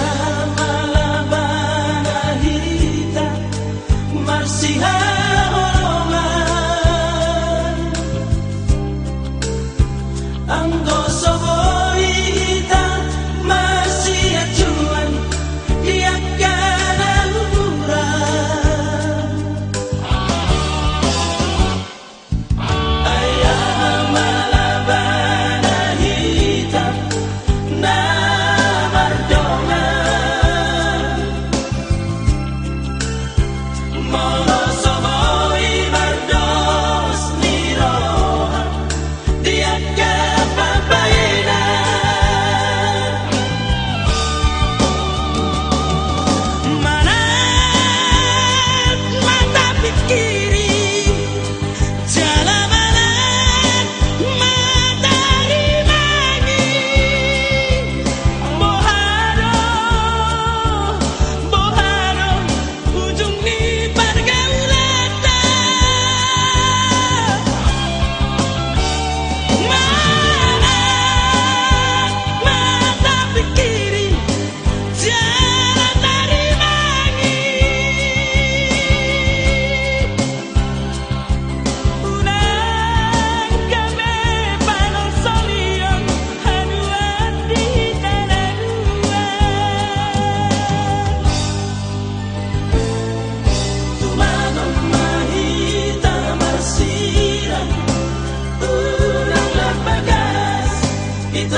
Mama.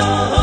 Oh.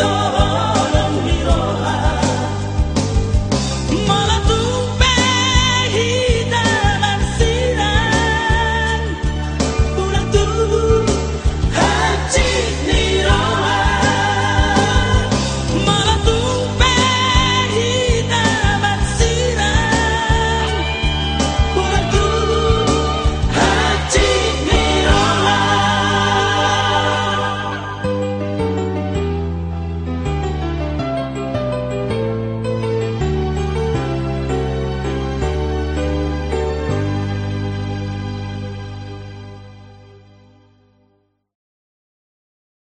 All